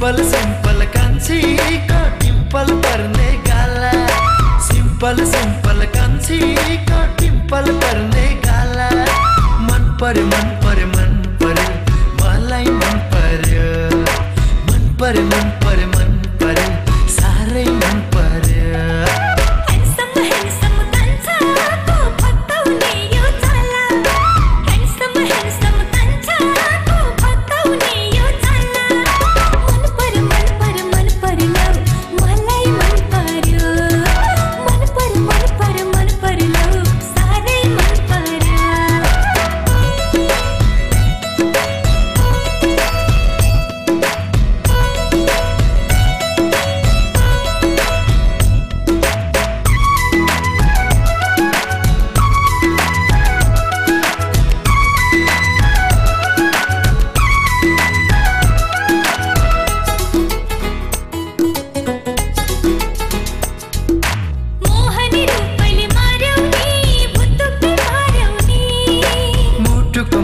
Simple simple कान्छीको टिम्पल पर्ने गाला simple simple कान्छीको टिम्पल पर्ने गाला मन पर्यो मन पर्यो मन पर्यो मलाई मन पर्यो मन पर्यो मन पर्यो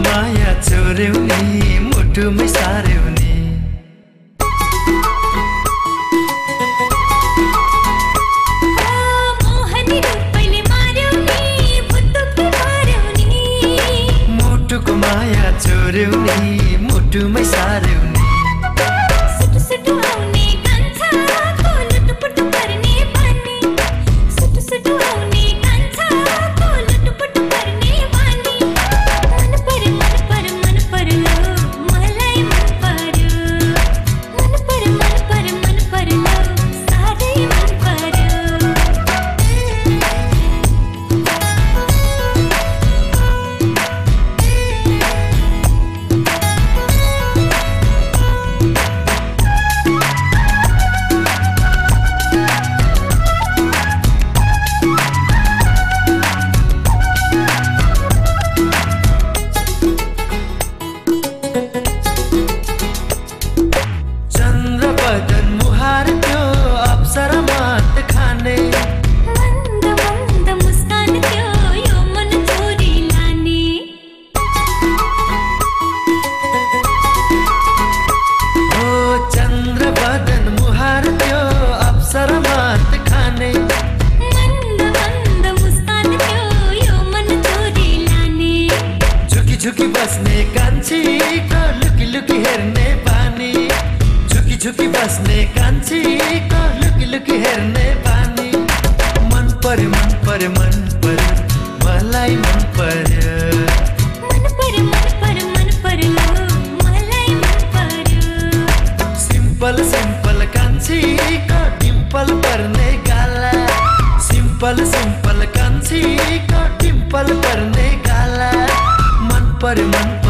माया चोर्याउने मुटुमै सार्याउने मुटुको माया चोर्याउने मुटुमै सार्याउने झुकी बस्ने कान्छीको लुकी लुकी हेर्ने पानी? झुकी झुकी बस्ने कान्छीको लुकी लुकी हेर्ने पानी? मन पर्यो मन पर्यो मन पर्यो मलाई मन पर्यो सिम्पल सिम्पल कान्छीको डिम्पल पर्ने गाला? सिम्पल सिम्पल कान्छीको डिम्पल पर्ने पर मन